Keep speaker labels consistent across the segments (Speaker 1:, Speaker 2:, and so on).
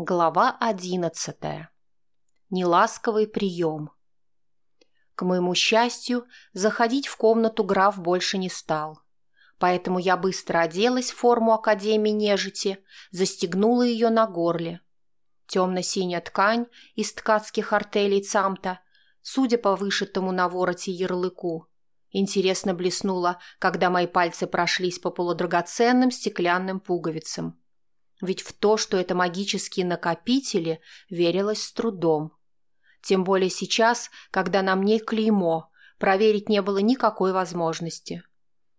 Speaker 1: Глава одиннадцатая. Неласковый прием. К моему счастью, заходить в комнату граф больше не стал. Поэтому я быстро оделась в форму Академии нежити, застегнула ее на горле. Темно-синяя ткань из ткацких артелей цамта, судя по вышитому на вороте ярлыку, интересно блеснула, когда мои пальцы прошлись по полудрагоценным стеклянным пуговицам. Ведь в то, что это магические накопители, верилось с трудом. Тем более сейчас, когда на мне клеймо, проверить не было никакой возможности.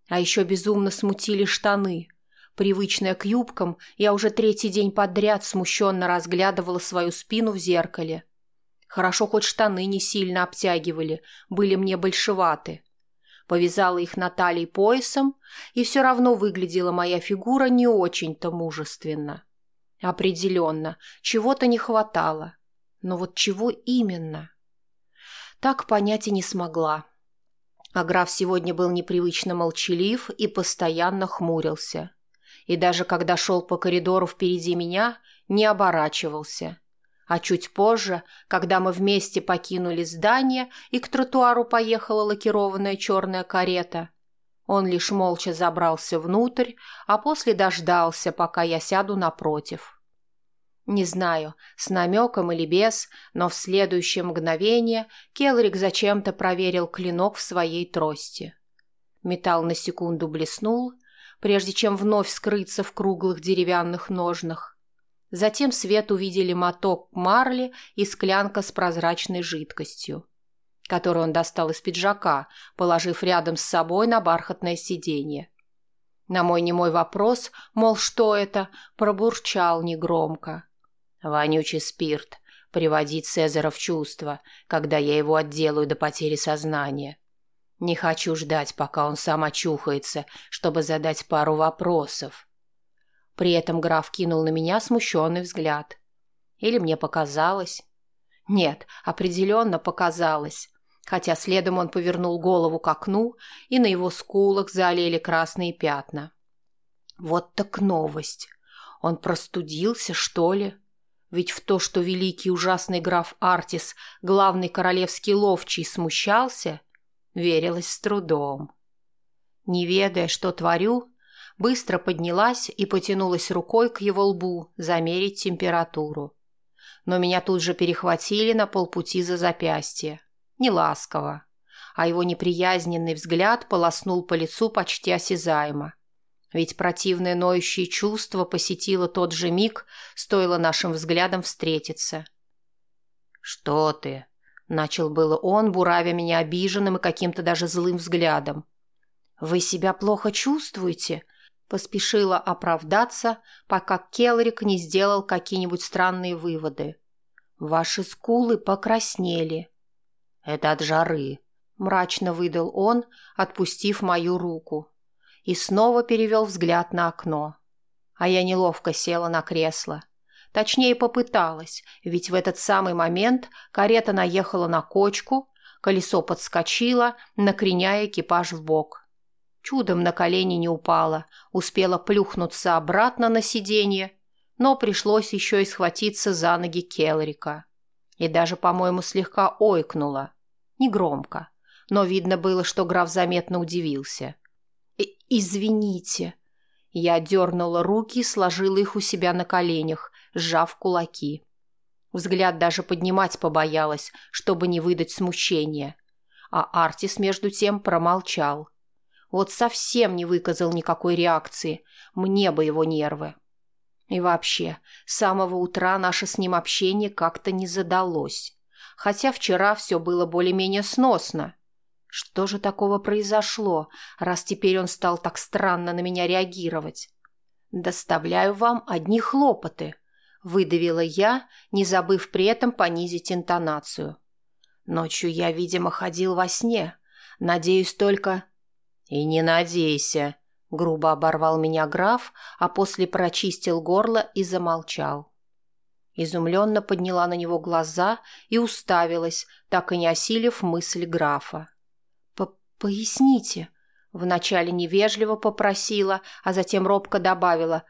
Speaker 1: А еще безумно смутили штаны. Привычная к юбкам, я уже третий день подряд смущенно разглядывала свою спину в зеркале. Хорошо, хоть штаны не сильно обтягивали, были мне большеваты повязала их на талии поясом, и все равно выглядела моя фигура не очень-то мужественно. Определенно, чего-то не хватало. Но вот чего именно? Так понять и не смогла. А граф сегодня был непривычно молчалив и постоянно хмурился. И даже когда шел по коридору впереди меня, не оборачивался – а чуть позже, когда мы вместе покинули здание и к тротуару поехала лакированная черная карета, он лишь молча забрался внутрь, а после дождался, пока я сяду напротив. Не знаю, с намеком или без, но в следующее мгновение Келрик зачем-то проверил клинок в своей трости. Металл на секунду блеснул, прежде чем вновь скрыться в круглых деревянных ножнах, Затем свет увидели моток марли и склянка с прозрачной жидкостью, которую он достал из пиджака, положив рядом с собой на бархатное сиденье. На мой немой вопрос, мол, что это, пробурчал негромко. «Вонючий спирт. Приводить Цезаря в чувство, когда я его отделаю до потери сознания. Не хочу ждать, пока он сам очухается, чтобы задать пару вопросов». При этом граф кинул на меня смущенный взгляд. Или мне показалось? Нет, определенно показалось. Хотя следом он повернул голову к окну, и на его скулах залили красные пятна. Вот так новость. Он простудился, что ли? Ведь в то, что великий ужасный граф Артис, главный королевский ловчий, смущался, верилось с трудом. Не ведая, что творю, быстро поднялась и потянулась рукой к его лбу замерить температуру. Но меня тут же перехватили на полпути за запястье. Неласково. А его неприязненный взгляд полоснул по лицу почти осязаемо. Ведь противное ноющее чувство посетило тот же миг, стоило нашим взглядам встретиться. «Что ты?» — начал было он, буравя меня обиженным и каким-то даже злым взглядом. «Вы себя плохо чувствуете?» Поспешила оправдаться, пока Келрик не сделал какие-нибудь странные выводы. «Ваши скулы покраснели». «Это от жары», — мрачно выдал он, отпустив мою руку. И снова перевел взгляд на окно. А я неловко села на кресло. Точнее, попыталась, ведь в этот самый момент карета наехала на кочку, колесо подскочило, накреняя экипаж в бок. Чудом на колени не упала, успела плюхнуться обратно на сиденье, но пришлось еще и схватиться за ноги Келрика. И даже, по-моему, слегка ойкнула. Негромко, но видно было, что граф заметно удивился. «Извините». Я дернула руки и сложила их у себя на коленях, сжав кулаки. Взгляд даже поднимать побоялась, чтобы не выдать смущения. А Артис, между тем, промолчал. Вот совсем не выказал никакой реакции. Мне бы его нервы. И вообще, с самого утра наше с ним общение как-то не задалось. Хотя вчера все было более-менее сносно. Что же такого произошло, раз теперь он стал так странно на меня реагировать? «Доставляю вам одни хлопоты», — выдавила я, не забыв при этом понизить интонацию. Ночью я, видимо, ходил во сне. Надеюсь только, «И не надейся», — грубо оборвал меня граф, а после прочистил горло и замолчал. Изумленно подняла на него глаза и уставилась, так и не осилив мысль графа. «Поясните», — вначале невежливо попросила, а затем робко добавила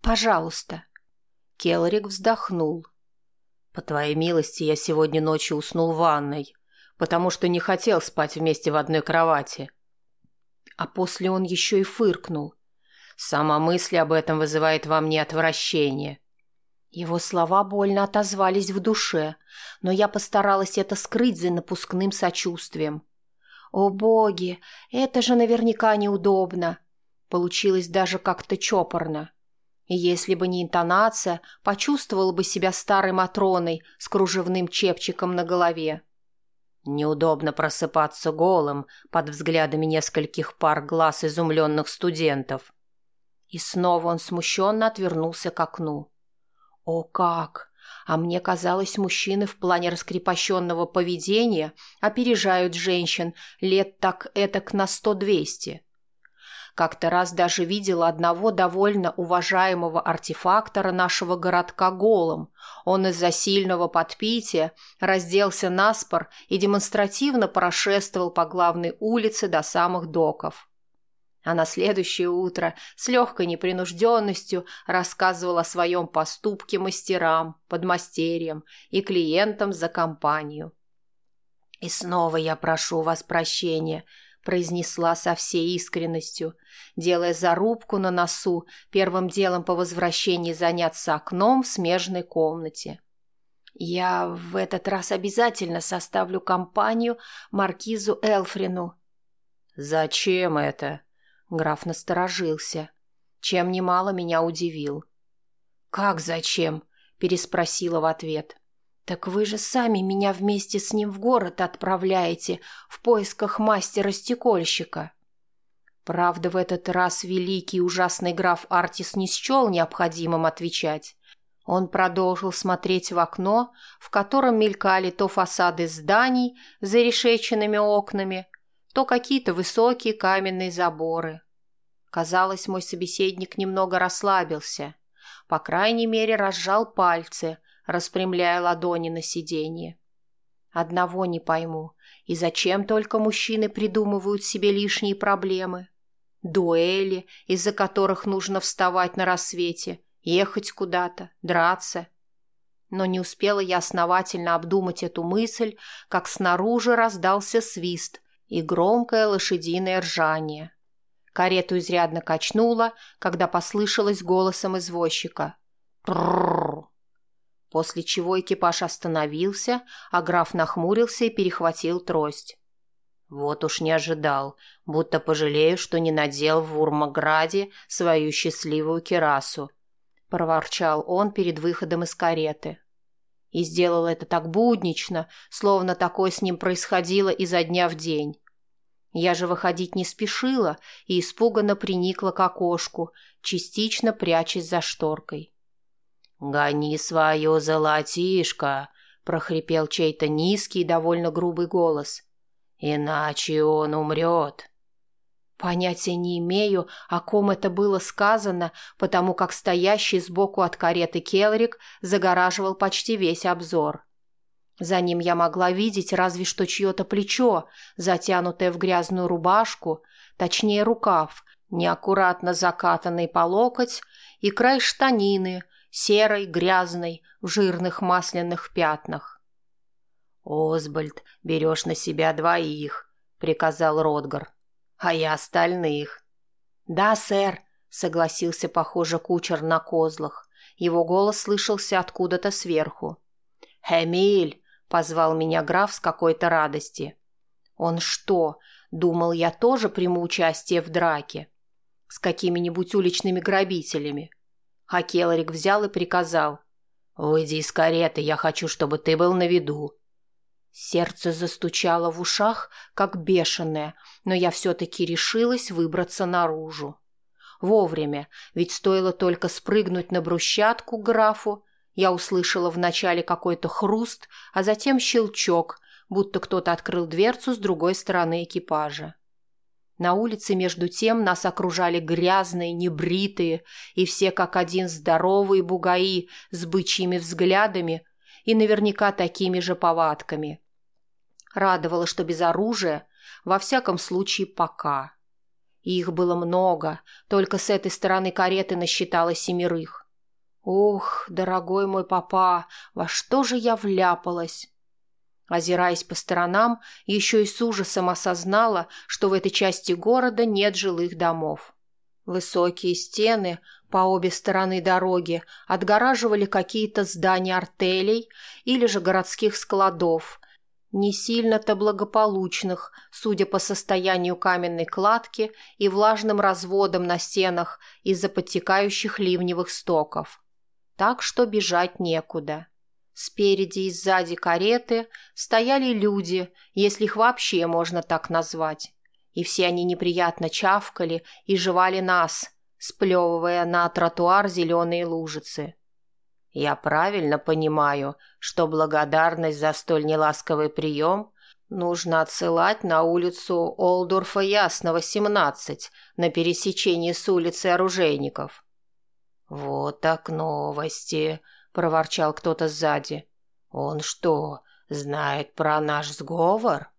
Speaker 1: «пожалуйста». Келрик вздохнул.
Speaker 2: «По твоей милости, я сегодня ночью уснул в ванной, потому что не хотел спать вместе в одной кровати».
Speaker 1: А после он еще и фыркнул.
Speaker 2: «Сама мысль об этом вызывает во мне отвращение».
Speaker 1: Его слова больно отозвались в душе, но я постаралась это скрыть за напускным сочувствием. «О боги, это же наверняка неудобно!» Получилось даже как-то чопорно. И если бы не интонация, почувствовала бы себя старой Матроной с кружевным чепчиком на голове.
Speaker 2: Неудобно просыпаться голым под взглядами нескольких пар глаз изумленных студентов.
Speaker 1: И снова он смущенно отвернулся к окну. О как! А мне казалось, мужчины в плане раскрепощенного поведения опережают женщин лет так этак на сто-двести. Как-то раз даже видела одного довольно уважаемого артефактора нашего городка голым. Он из-за сильного подпития разделся наспор и демонстративно прошествовал по главной улице до самых доков. А на следующее утро с легкой непринужденностью рассказывал о своем поступке мастерам, подмастерьям и клиентам за компанию. «И снова я прошу вас прощения», произнесла со всей искренностью, делая зарубку на носу, первым делом по возвращении заняться окном в смежной комнате. «Я в этот раз обязательно составлю компанию маркизу Элфрину».
Speaker 2: «Зачем это?» Граф насторожился, чем немало меня удивил.
Speaker 1: «Как зачем?» – переспросила в ответ. «Так вы же сами меня вместе с ним в город отправляете в поисках мастера-стекольщика». Правда, в этот раз великий ужасный граф Артис не счел необходимым отвечать. Он продолжил смотреть в окно, в котором мелькали то фасады зданий с зарешеченными окнами, то какие-то высокие каменные заборы. Казалось, мой собеседник немного расслабился. По крайней мере, разжал пальцы, распрямляя ладони на сиденье. Одного не пойму, и зачем только мужчины придумывают себе лишние проблемы? Дуэли, из-за которых нужно вставать на рассвете, ехать куда-то, драться. Но не успела я основательно обдумать эту мысль, как снаружи раздался свист и громкое лошадиное ржание. Карету изрядно качнуло, когда послышалось голосом извозчика. «Пррррр!» После чего экипаж остановился, а граф нахмурился и перехватил трость.
Speaker 2: Вот уж не ожидал, будто пожалею, что не надел в Урмаграде свою счастливую кирасу, проворчал он перед выходом из кареты.
Speaker 1: И сделал это так буднично, словно такое с ним происходило изо дня в день. Я же выходить не спешила и испуганно приникла к окошку, частично прячась за шторкой.
Speaker 2: «Гони свое золотишко!» – прохрипел чей-то низкий и довольно грубый голос. «Иначе он умрет!»
Speaker 1: Понятия не имею, о ком это было сказано, потому как стоящий сбоку от кареты Келрик загораживал почти весь обзор. За ним я могла видеть разве что чье-то плечо, затянутое в грязную рубашку, точнее рукав, неаккуратно закатанный по локоть, и край штанины – серой, грязной, в жирных масляных пятнах.
Speaker 2: «Осбальд, берешь на себя двоих», — приказал Ротгар, — «а я остальных».
Speaker 1: «Да, сэр», — согласился, похоже, кучер на козлах. Его голос слышался откуда-то сверху. «Эмиль!» — позвал меня граф с какой-то радости. «Он что, думал, я тоже приму участие в драке? С какими-нибудь уличными грабителями?» А Келлорик взял и приказал. «Выйди из кареты, я хочу, чтобы ты был на виду». Сердце застучало в ушах, как бешеное, но я все-таки решилась выбраться наружу. Вовремя, ведь стоило только спрыгнуть на брусчатку графу, я услышала вначале какой-то хруст, а затем щелчок, будто кто-то открыл дверцу с другой стороны экипажа. На улице, между тем, нас окружали грязные, небритые и все как один здоровые бугаи с бычьими взглядами и наверняка такими же повадками. Радовало, что без оружия, во всяком случае, пока. Их было много, только с этой стороны кареты насчитало семерых. Ух, дорогой мой папа, во что же я вляпалась? Озираясь по сторонам, еще и с ужасом осознала, что в этой части города нет жилых домов. Высокие стены по обе стороны дороги отгораживали какие-то здания артелей или же городских складов, не сильно-то благополучных, судя по состоянию каменной кладки и влажным разводам на стенах из-за подтекающих ливневых стоков так что бежать некуда. Спереди и сзади кареты стояли люди, если их вообще можно так назвать. И все они неприятно чавкали и жевали нас, сплевывая на тротуар зеленые лужицы. Я правильно понимаю, что благодарность за столь неласковый прием нужно отсылать на улицу Олдорфа Ясного, 17, на пересечении с улицей Оружейников. «Вот так новости!» – проворчал кто-то сзади. «Он что, знает про наш сговор?»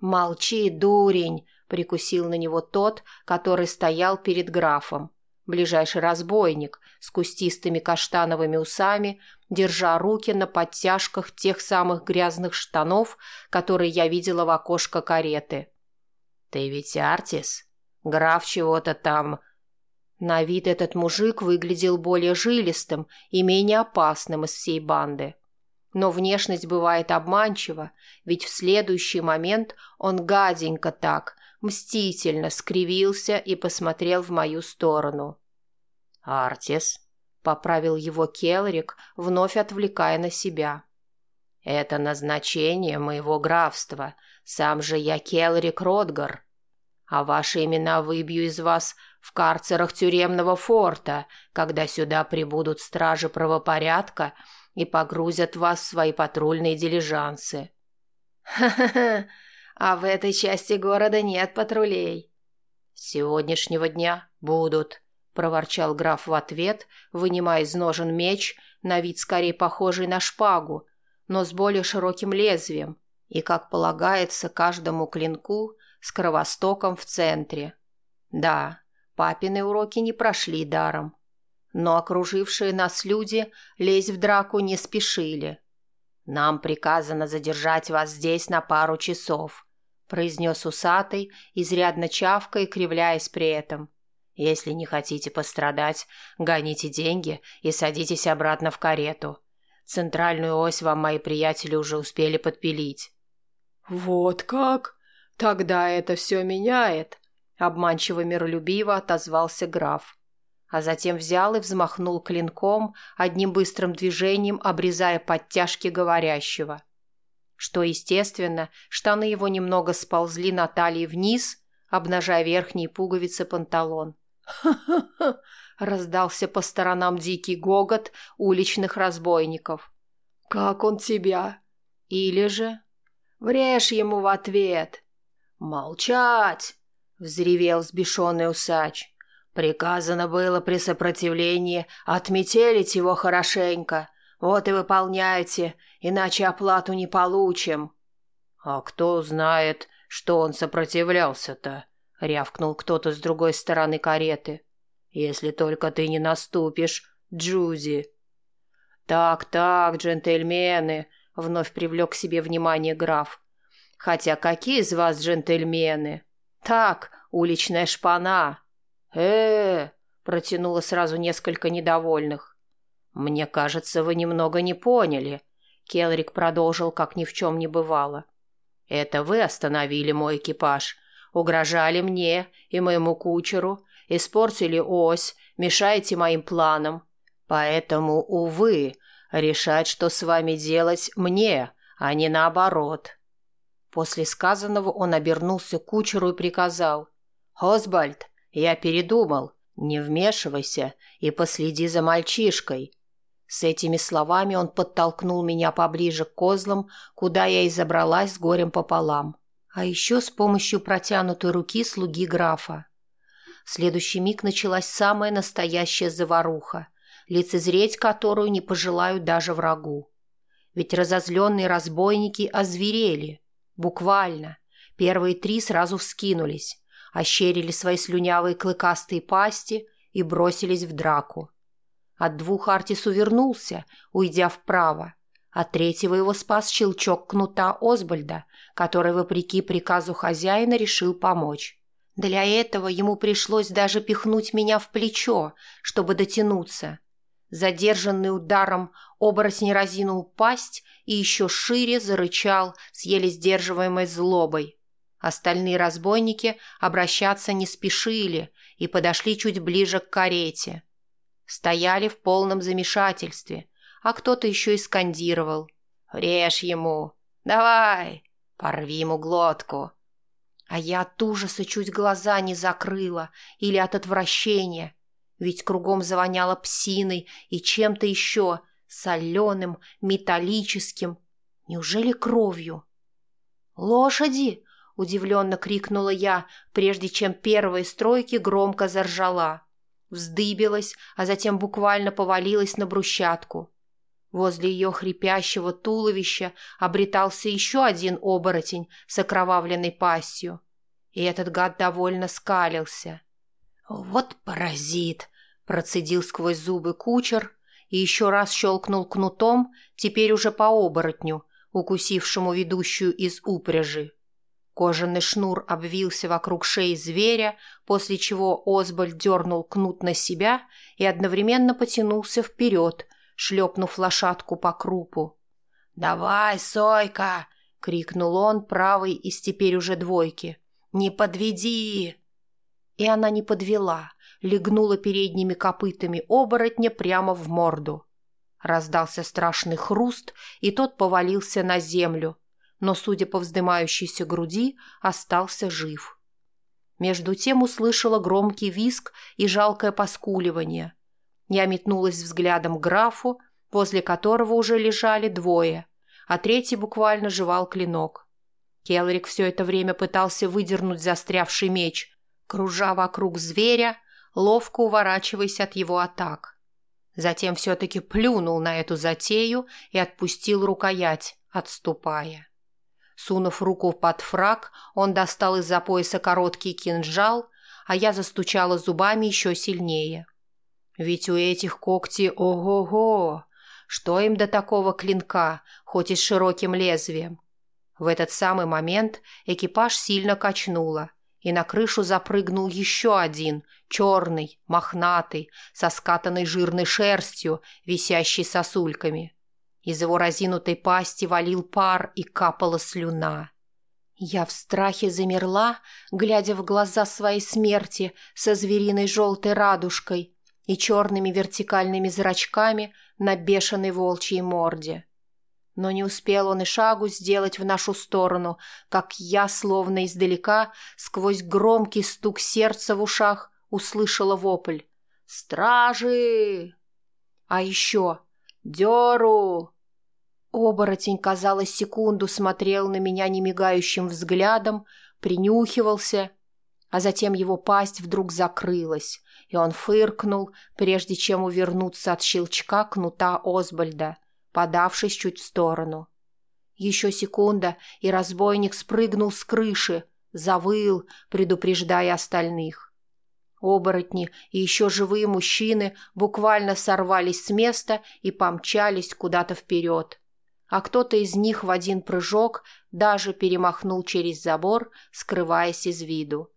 Speaker 1: «Молчи, дурень!» – прикусил на него тот, который стоял перед графом. Ближайший разбойник с кустистыми каштановыми усами, держа руки на подтяжках тех самых грязных штанов, которые я видела в окошко кареты. «Ты ведь Артис? Граф чего-то там на вид этот мужик выглядел более жилистым и менее опасным из всей банды. Но внешность бывает обманчива, ведь в следующий момент он гаденько так, мстительно скривился и посмотрел в мою сторону. «Артис», — поправил его Келрик, вновь отвлекая на себя. «Это назначение моего графства. Сам же я Келрик Ротгар. А ваши имена выбью из вас в карцерах тюремного форта, когда сюда прибудут стражи правопорядка и погрузят вас в свои патрульные дилижансы.
Speaker 2: Ха-ха-ха, а в этой части города нет патрулей.
Speaker 1: С сегодняшнего дня будут, проворчал граф в ответ, вынимая из ножен меч, на вид скорее похожий на шпагу, но с более широким лезвием, и, как полагается каждому клинку, с кровостоком в центре. Да, Папины уроки не прошли даром. Но окружившие нас люди лезть в драку не спешили. «Нам приказано задержать вас здесь на пару часов», – произнес усатый, изрядно чавкая и кривляясь при этом. «Если не хотите пострадать, гоните деньги и садитесь обратно в карету. Центральную ось вам мои приятели уже успели подпилить».
Speaker 2: «Вот как? Тогда это все меняет»,
Speaker 1: Обманчиво миролюбиво отозвался граф. А затем взял и взмахнул клинком, одним быстрым движением обрезая подтяжки говорящего. Что, естественно, штаны его немного сползли на талии вниз, обнажая верхние пуговицы панталон. «Ха-ха-ха!» — раздался по сторонам дикий гогот уличных разбойников.
Speaker 2: «Как он тебя?»
Speaker 1: «Или же...»
Speaker 2: «Врежь ему в ответ!»
Speaker 1: «Молчать!» — взревел сбешенный усач. «Приказано было при сопротивлении отметелить его хорошенько. Вот и выполняйте, иначе оплату не получим». «А кто знает, что он сопротивлялся-то?» — рявкнул кто-то с другой стороны кареты. «Если только ты не наступишь, Джузи». «Так-так, джентльмены», — вновь привлек к себе внимание граф. «Хотя какие из вас джентльмены?» «Так, уличная шпана!» э, -э, протянуло сразу несколько недовольных. «Мне кажется, вы немного не поняли», — Келрик продолжил, как ни в чем не бывало. «Это вы остановили мой экипаж, угрожали мне и моему кучеру, испортили ось, мешаете моим планам. Поэтому, увы, решать, что с вами делать, мне, а не наоборот. После сказанного он обернулся к кучеру и приказал. «Осбальд, я передумал. Не вмешивайся и последи за мальчишкой». С этими словами он подтолкнул меня поближе к козлам, куда я и забралась с горем пополам. А еще с помощью протянутой руки слуги графа. В следующий миг началась самая настоящая заваруха, лицезреть которую не пожелают даже врагу. Ведь разозленные разбойники озверели – Буквально. Первые три сразу вскинулись, ощерили свои слюнявые клыкастые пасти и бросились в драку. От двух Артис увернулся, уйдя вправо. От третьего его спас щелчок кнута Осбальда, который, вопреки приказу хозяина, решил помочь. Для этого ему пришлось даже пихнуть меня в плечо, чтобы дотянуться. Задержанный ударом, оборотень разинул пасть и еще шире зарычал с еле сдерживаемой злобой. Остальные разбойники обращаться не спешили и подошли чуть ближе к карете. Стояли в полном замешательстве, а кто-то еще и скандировал. «Режь ему! Давай! Порви ему глотку!» А я от ужаса чуть глаза не закрыла или от отвращения, ведь кругом завоняло псиной и чем-то еще, соленым, металлическим. Неужели кровью? «Лошади!» — удивленно крикнула я, прежде чем первая стройки громко заржала. Вздыбилась, а затем буквально повалилась на брусчатку. Возле ее хрипящего туловища обретался еще один оборотень с окровавленной пастью. И этот гад довольно скалился. «Вот паразит!» – процедил сквозь зубы кучер и еще раз щелкнул кнутом, теперь уже по оборотню, укусившему ведущую из упряжи. Кожаный шнур обвился вокруг шеи зверя, после чего Осбальд дернул кнут на себя и одновременно потянулся вперед, шлепнув лошадку по крупу. «Давай, Сойка!» — крикнул он правой из теперь уже двойки. «Не подведи!» И она не подвела, легнула передними копытами оборотня прямо в морду. Раздался страшный хруст, и тот повалился на землю, но, судя по вздымающейся груди, остался жив. Между тем услышала громкий виск и жалкое поскуливание. Я метнулась взглядом к графу, возле которого уже лежали двое, а третий буквально жевал клинок. Келрик все это время пытался выдернуть застрявший меч, кружа вокруг зверя, ловко уворачиваясь от его атак. Затем все-таки плюнул на эту затею и отпустил рукоять, отступая. Сунув руку под фраг, он достал из-за пояса короткий кинжал, а я застучала зубами еще сильнее. Ведь у этих когти ого-го! Что им до такого клинка, хоть и с широким лезвием? В этот самый момент экипаж сильно качнуло, и на крышу запрыгнул еще один, черный, мохнатый, со скатанной жирной шерстью, висящий сосульками. Из его разинутой пасти валил пар и капала слюна. Я в страхе замерла, глядя в глаза своей смерти со звериной желтой радужкой и черными вертикальными зрачками на бешеной волчьей морде. Но не успел он и шагу сделать в нашу сторону, как я, словно издалека, сквозь громкий стук сердца в ушах, услышала вопль. «Стражи!» А еще «Деру!» Оборотень, казалось, секунду смотрел на меня немигающим взглядом, принюхивался, а затем его пасть вдруг закрылась, и он фыркнул, прежде чем увернуться от щелчка кнута Осбальда, подавшись чуть в сторону. Еще секунда, и разбойник спрыгнул с крыши, завыл, предупреждая остальных. Оборотни и еще живые мужчины буквально сорвались с места и помчались куда-то вперед а кто-то из них в один прыжок даже перемахнул через забор, скрываясь из виду.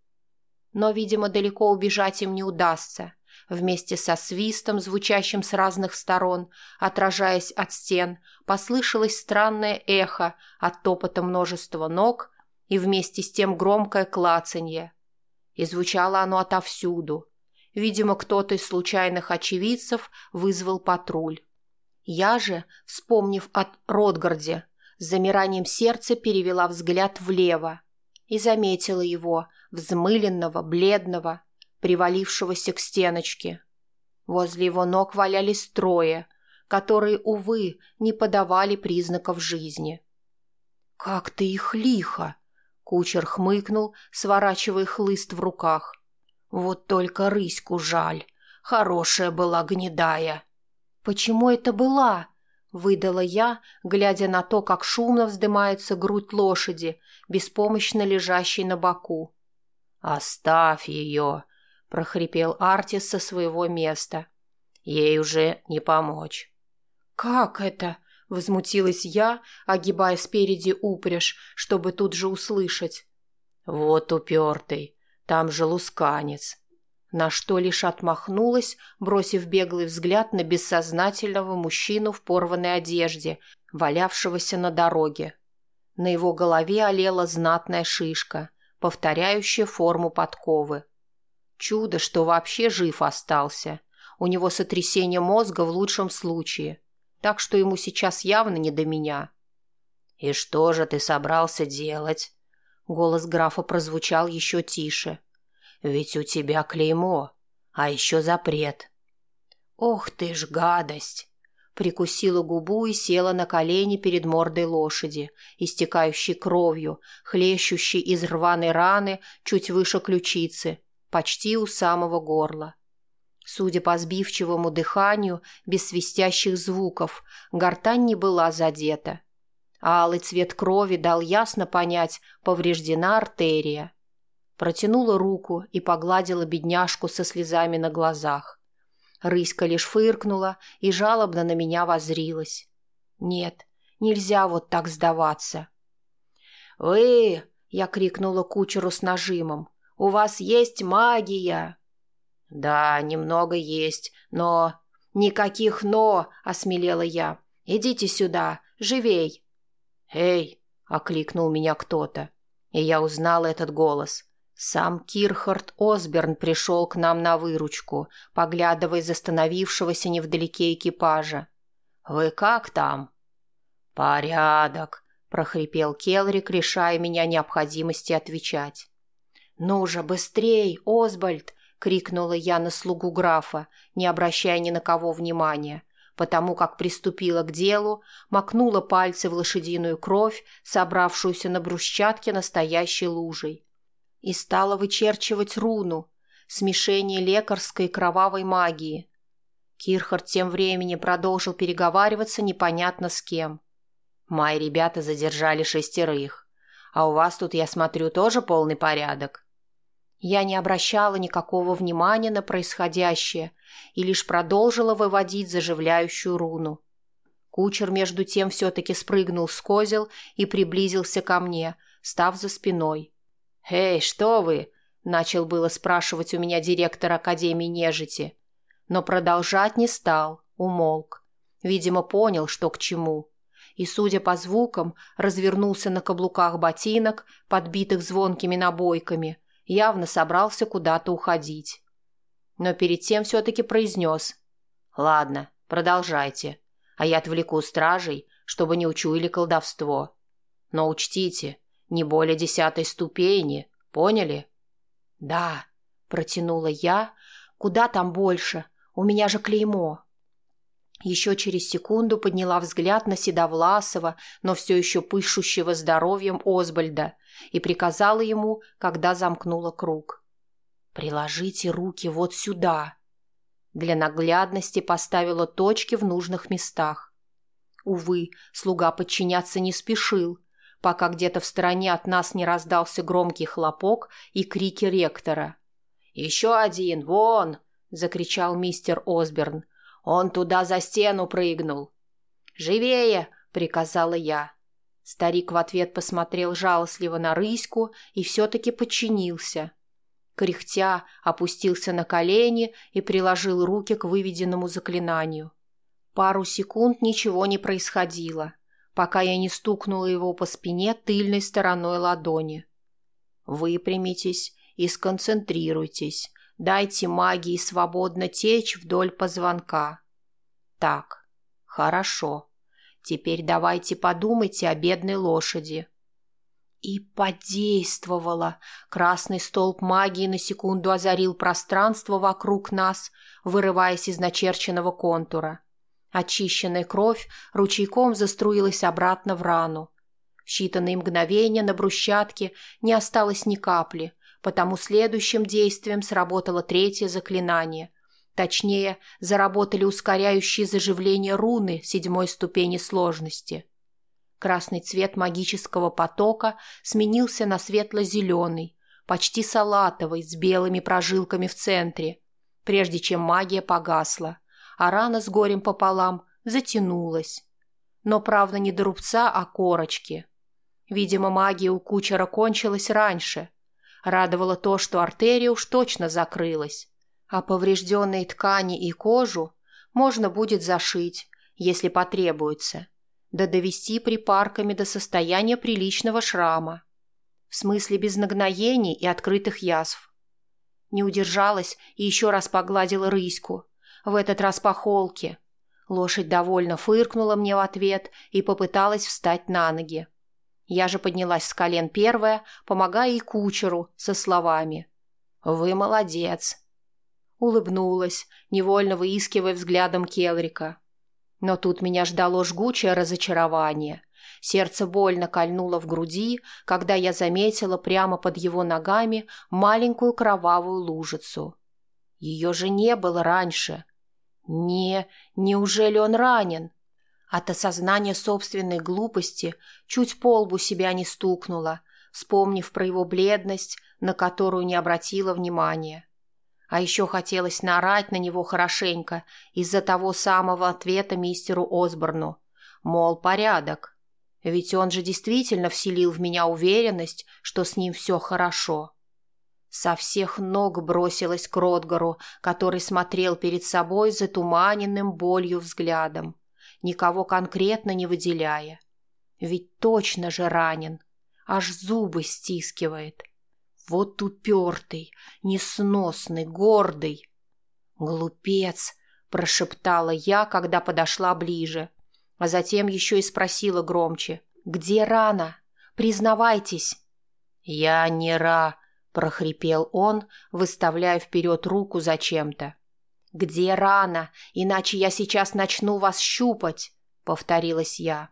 Speaker 1: Но, видимо, далеко убежать им не удастся. Вместе со свистом, звучащим с разных сторон, отражаясь от стен, послышалось странное эхо от топота множества ног и вместе с тем громкое клацанье. И звучало оно отовсюду. Видимо, кто-то из случайных очевидцев вызвал патруль. Я же, вспомнив от Ротгарде, с замиранием сердца перевела взгляд влево и заметила его, взмыленного, бледного, привалившегося к стеночке. Возле его ног валялись трое, которые, увы, не подавали признаков жизни. «Как ты их лихо!» — кучер хмыкнул, сворачивая хлыст в руках. «Вот только рыську жаль, хорошая была гнедая». «Почему это была?» — выдала я, глядя на то, как шумно вздымается грудь лошади, беспомощно лежащей на боку. «Оставь ее!» — прохрипел Артис со своего места.
Speaker 2: Ей уже не помочь.
Speaker 1: «Как это?» – возмутилась я, огибая спереди упряжь, чтобы тут же услышать.
Speaker 2: «Вот упертый, там же лусканец».
Speaker 1: На что лишь отмахнулась, бросив беглый взгляд на бессознательного мужчину в порванной одежде, валявшегося на дороге. На его голове олела знатная шишка, повторяющая форму подковы. Чудо, что вообще жив остался. У него сотрясение мозга в лучшем случае, так что ему сейчас явно не до меня.
Speaker 2: «И что же ты собрался делать?» Голос графа прозвучал еще тише. «Ведь у тебя клеймо, а еще запрет».
Speaker 1: «Ох ты ж гадость!» Прикусила губу и села на колени перед мордой лошади, истекающей кровью, хлещущей из рваной раны чуть выше ключицы, почти у самого горла. Судя по сбивчивому дыханию, без свистящих звуков, гортань не была задета. Алый цвет крови дал ясно понять, повреждена артерия. Протянула руку и погладила бедняжку со слезами на глазах. Рыська лишь фыркнула и жалобно на меня возрилась. «Нет, нельзя вот так сдаваться». «Вы!» — я крикнула кучеру с нажимом. «У вас есть магия!»
Speaker 2: «Да, немного есть, но...»
Speaker 1: «Никаких «но!» — осмелела я. «Идите сюда, живей!»
Speaker 2: «Эй!» — окликнул меня кто-то, и я узнала этот голос.
Speaker 1: Сам Кирхард Осберн пришел к нам на выручку, поглядывая из остановившегося невдалеке экипажа.
Speaker 2: «Вы как там?»
Speaker 1: «Порядок», — прохрипел Келрик, решая меня необходимости отвечать. «Ну же, быстрей, Осбальд!» — крикнула я на слугу графа, не обращая ни на кого внимания, потому как приступила к делу, макнула пальцы в лошадиную кровь, собравшуюся на брусчатке настоящей лужей и стала вычерчивать руну, смешение лекарской и кровавой магии. Кирхард тем временем продолжил переговариваться непонятно с кем.
Speaker 2: «Мои ребята задержали шестерых. А у вас тут, я смотрю, тоже полный порядок?»
Speaker 1: Я не обращала никакого внимания на происходящее и лишь продолжила выводить заживляющую руну. Кучер между тем все-таки спрыгнул с козел и приблизился ко мне, став за спиной.
Speaker 2: «Эй, что вы?» – начал было спрашивать у меня директор Академии нежити.
Speaker 1: Но продолжать не стал, умолк. Видимо, понял, что к чему. И, судя по звукам, развернулся на каблуках ботинок, подбитых звонкими набойками, явно собрался куда-то уходить. Но перед тем все-таки произнес.
Speaker 2: «Ладно, продолжайте, а я отвлеку стражей, чтобы не учуяли колдовство. Но учтите, не более десятой ступени, поняли?
Speaker 1: Да, протянула я. Куда там больше? У меня же клеймо. Еще через секунду подняла взгляд на Седовласова, но все еще пышущего здоровьем Осбальда, и приказала ему, когда замкнула круг. «Приложите руки вот сюда». Для наглядности поставила точки в нужных местах. Увы, слуга подчиняться не спешил, пока где-то в стороне от нас не раздался громкий хлопок и крики ректора.
Speaker 2: «Еще один, вон!» — закричал мистер Осберн. «Он туда за стену прыгнул!»
Speaker 1: «Живее!» — приказала я. Старик в ответ посмотрел жалостливо на рыську и все-таки подчинился. Кряхтя опустился на колени и приложил руки к выведенному заклинанию. Пару секунд ничего не происходило пока я не стукнула его по спине тыльной стороной ладони. Выпрямитесь и сконцентрируйтесь. Дайте магии свободно течь вдоль позвонка. Так, хорошо. Теперь давайте подумайте о бедной лошади. И подействовало. Красный столб магии на секунду озарил пространство вокруг нас, вырываясь из начерченного контура. Очищенная кровь ручейком заструилась обратно в рану. В считанные мгновения на брусчатке не осталось ни капли, потому следующим действием сработало третье заклинание. Точнее, заработали ускоряющие заживление руны седьмой ступени сложности. Красный цвет магического потока сменился на светло-зеленый, почти салатовый, с белыми прожилками в центре, прежде чем магия погасла – а рана с горем пополам затянулась. Но, правда, не до рубца, а корочки. Видимо, магия у кучера кончилась раньше. Радовало то, что артерия уж точно закрылась, а поврежденные ткани и кожу можно будет зашить, если потребуется, да довести припарками до состояния приличного шрама. В смысле без нагноений и открытых язв. Не удержалась и еще раз погладила рыську, в этот раз по холке. Лошадь довольно фыркнула мне в ответ и попыталась встать на ноги. Я же поднялась с колен первая, помогая и кучеру со словами. «Вы молодец!» Улыбнулась, невольно выискивая взглядом Келрика. Но тут меня ждало жгучее разочарование. Сердце больно кольнуло в груди, когда я заметила прямо под его ногами маленькую кровавую лужицу. Ее же не было раньше. Не, неужели он ранен? От осознания собственной глупости чуть по лбу себя не стукнула, вспомнив про его бледность, на которую не обратила внимания. А еще хотелось наорать на него хорошенько из-за того самого ответа мистеру Осборну. Мол, порядок. Ведь он же действительно вселил в меня уверенность, что с ним все хорошо. Со всех ног бросилась к Ротгару, который смотрел перед собой затуманенным болью взглядом никого конкретно не выделяя. Ведь точно же ранен, аж зубы стискивает. Вот упертый, несносный, гордый. «Глупец!» – прошептала я, когда подошла ближе, а затем еще и спросила громче. «Где рана? Признавайтесь!» «Я не ра!» – прохрипел он, выставляя вперед руку зачем-то. «Где рана? Иначе я сейчас начну вас щупать», — повторилась я.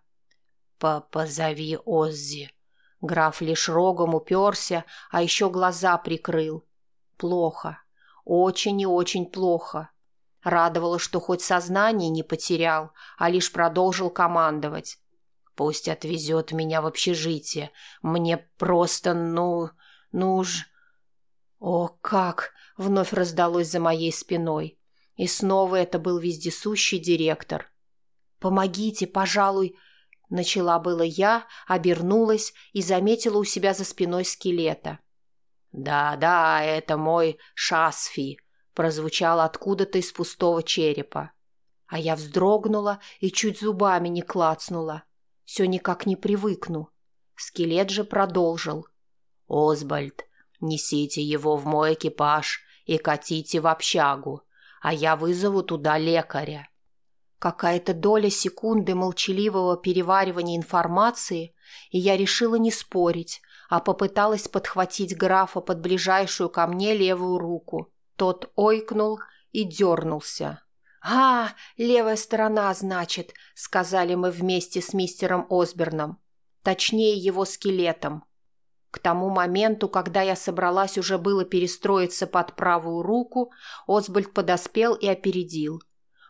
Speaker 1: «Позови Оззи». Граф лишь рогом уперся, а еще глаза прикрыл. Плохо. Очень и очень плохо. Радовало, что хоть сознание не потерял, а лишь продолжил командовать. «Пусть отвезет меня в общежитие. Мне просто, ну... ну ж...» «О, как!» — вновь раздалось за моей спиной. И снова это был вездесущий директор. «Помогите, пожалуй!» Начала было я, обернулась и заметила у себя за спиной скелета. «Да-да, это мой Шасфи», прозвучало откуда-то из пустого черепа. А я вздрогнула и чуть зубами не клацнула. Все никак не привыкну. Скелет же продолжил. «Осбальд, несите его в мой экипаж и катите в общагу а я вызову туда лекаря. Какая-то доля секунды молчаливого переваривания информации, и я решила не спорить, а попыталась подхватить графа под ближайшую ко мне левую руку. Тот ойкнул и дернулся. «А, левая сторона, значит», — сказали мы вместе с мистером Осберном. Точнее, его скелетом. К тому моменту, когда я собралась уже было перестроиться под правую руку, Осбальд подоспел и опередил.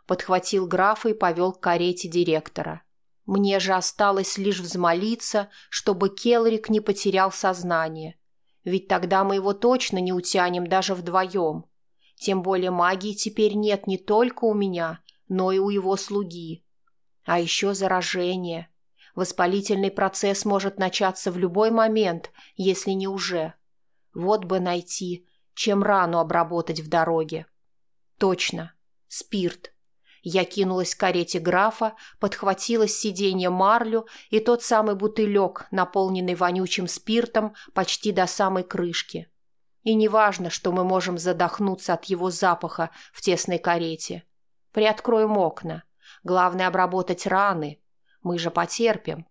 Speaker 1: Подхватил графа и повел к карете директора. Мне же осталось лишь взмолиться, чтобы Келрик не потерял сознание. Ведь тогда мы его точно не утянем даже вдвоем. Тем более магии теперь нет не только у меня, но и у его слуги. А еще заражение – Воспалительный процесс может начаться в любой момент, если не уже. Вот бы найти, чем рану обработать в дороге. Точно. Спирт. Я кинулась к карете графа, подхватила с сиденья марлю и тот самый бутылек, наполненный вонючим спиртом почти до самой крышки. И неважно, что мы можем задохнуться от его запаха в тесной карете. Приоткроем окна. Главное обработать раны, мы же потерпим.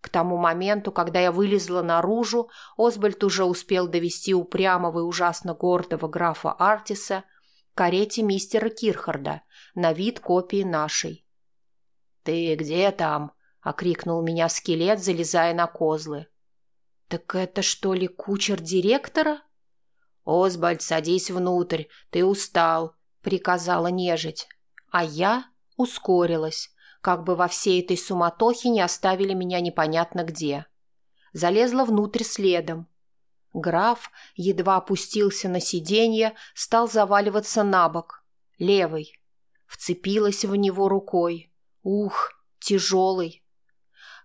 Speaker 1: К тому моменту, когда я вылезла наружу, Осбальд уже успел довести упрямого и ужасно гордого графа Артиса к карете мистера Кирхарда, на вид копии нашей. «Ты где там?» — окрикнул меня скелет, залезая на козлы. «Так это что ли кучер директора?» «Осбальд, садись внутрь, ты устал», — приказала нежить. А я ускорилась, как бы во всей этой суматохе не оставили меня непонятно где. Залезла внутрь следом. Граф едва опустился на сиденье, стал заваливаться на бок, левый. Вцепилась в него рукой. Ух, тяжелый.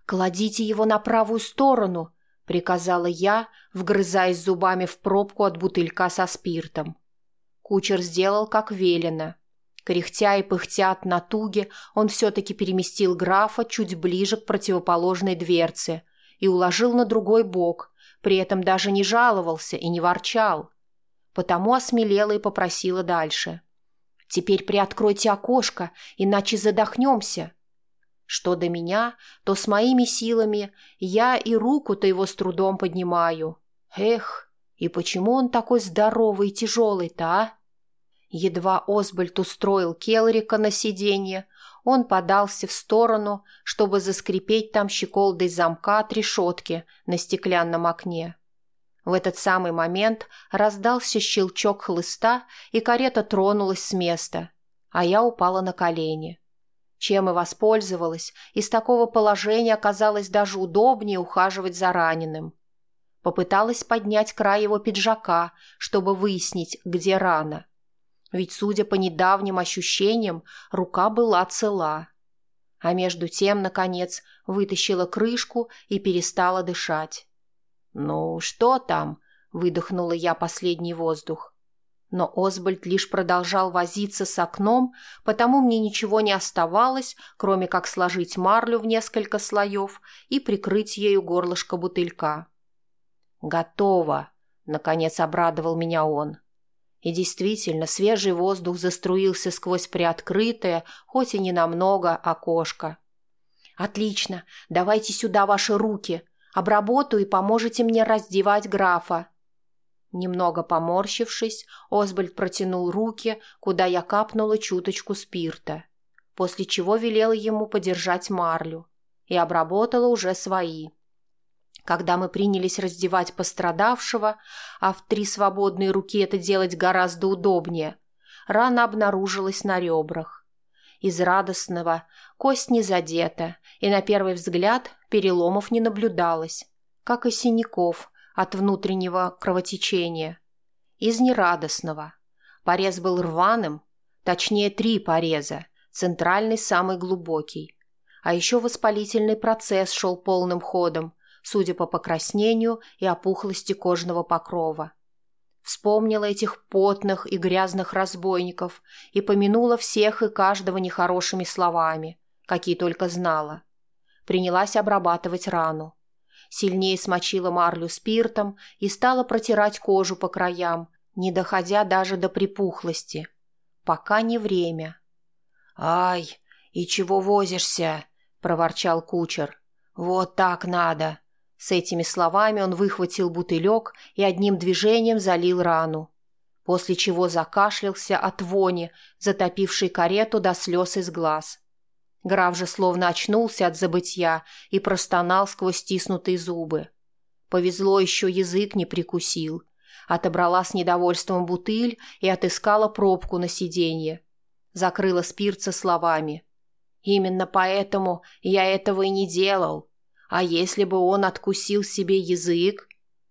Speaker 1: «Кладите его на правую сторону», — приказала я, вгрызаясь зубами в пробку от бутылька со спиртом. Кучер сделал, как велено. Кряхтя и пыхтя от натуги, он все-таки переместил графа чуть ближе к противоположной дверце и уложил на другой бок, при этом даже не жаловался и не ворчал. Потому осмелела и попросила дальше. «Теперь приоткройте окошко, иначе задохнемся». Что до меня, то с моими силами я и руку-то его с трудом поднимаю. Эх, и почему он такой здоровый и тяжелый-то, а? Едва Осбальд устроил Келрика на сиденье, он подался в сторону, чтобы заскрипеть там щеколдой замка от решетки на стеклянном окне. В этот самый момент раздался щелчок хлыста, и карета тронулась с места, а я упала на колени. Чем и воспользовалась, из такого положения оказалось даже удобнее ухаживать за раненым. Попыталась поднять край его пиджака, чтобы выяснить, где рана. Ведь, судя по недавним ощущениям, рука была цела. А между тем, наконец, вытащила крышку и перестала дышать. «Ну, что там?» – выдохнула я последний воздух. Но Освальд лишь продолжал возиться с окном, потому мне ничего не оставалось, кроме как сложить марлю в несколько слоев и прикрыть ею горлышко бутылька. «Готово!» — наконец обрадовал меня он. И действительно, свежий воздух заструился сквозь приоткрытое, хоть и не намного, окошко. «Отлично! Давайте сюда ваши руки! Обработаю и поможете мне раздевать графа!» Немного поморщившись, Освальд протянул руки, куда я капнула чуточку спирта, после чего велела ему подержать марлю и обработала уже свои. Когда мы принялись раздевать пострадавшего, а в три свободные руки это делать гораздо удобнее, рана обнаружилась на ребрах. Из радостного кость не задета, и на первый взгляд переломов не наблюдалось, как и синяков от внутреннего кровотечения. Из нерадостного порез был рваным, точнее три пореза, центральный самый глубокий. А еще воспалительный процесс шел полным ходом, судя по покраснению и опухлости кожного покрова. Вспомнила этих потных и грязных разбойников и помянула всех и каждого нехорошими словами, какие только знала. Принялась обрабатывать рану. Сильнее смочила марлю спиртом и стала протирать кожу по краям, не доходя даже до припухлости. Пока не время. «Ай, и чего возишься?» – проворчал кучер. «Вот так надо. С этими словами он выхватил бутылек и одним движением залил рану, после чего закашлялся от вони, затопившей карету до слез из глаз. Граф же словно очнулся от забытья и простонал сквозь стиснутые зубы. Повезло еще язык не прикусил. Отобрала с недовольством бутыль и отыскала пробку на сиденье. Закрыла спирца словами. «Именно поэтому я этого и не делал. А если бы он откусил себе язык?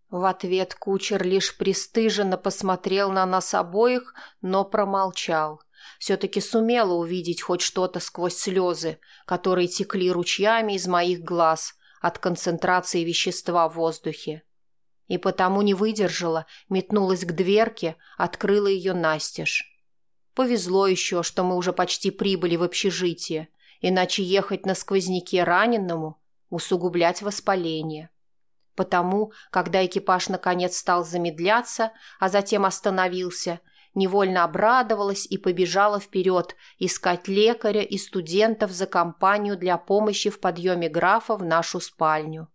Speaker 1: В ответ кучер лишь пристыженно посмотрел на нас обоих, но промолчал. Все-таки сумела увидеть хоть что-то сквозь слезы, которые текли ручьями из моих глаз от концентрации вещества в воздухе. И потому не выдержала, метнулась к дверке, открыла ее настежь. Повезло еще, что мы уже почти прибыли в общежитие, иначе ехать на сквозняке раненому усугублять воспаление. Потому, когда экипаж наконец стал замедляться, а затем остановился, невольно обрадовалась и побежала вперед искать лекаря и студентов за компанию для помощи в подъеме графа в нашу спальню.